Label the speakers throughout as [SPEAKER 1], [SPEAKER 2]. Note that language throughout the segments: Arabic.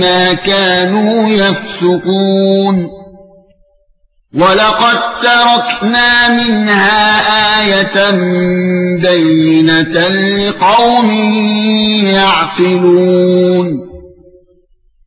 [SPEAKER 1] بما كانوا يفسقون. وَلَقَدْ تَرَكْنَا مِنْهَا آيَةً بَيِّنَةً لِقَوْمٍ يَعْقِلُونَ.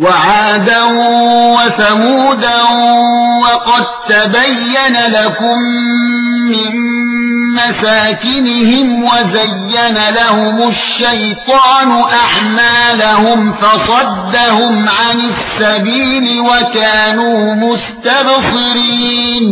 [SPEAKER 1] وعادا وثمودا وقد تبين لكم من مساكنهم وزين لهم الشيطان أعمالهم فصدهم عن السبيل وكانوا مستبصرين.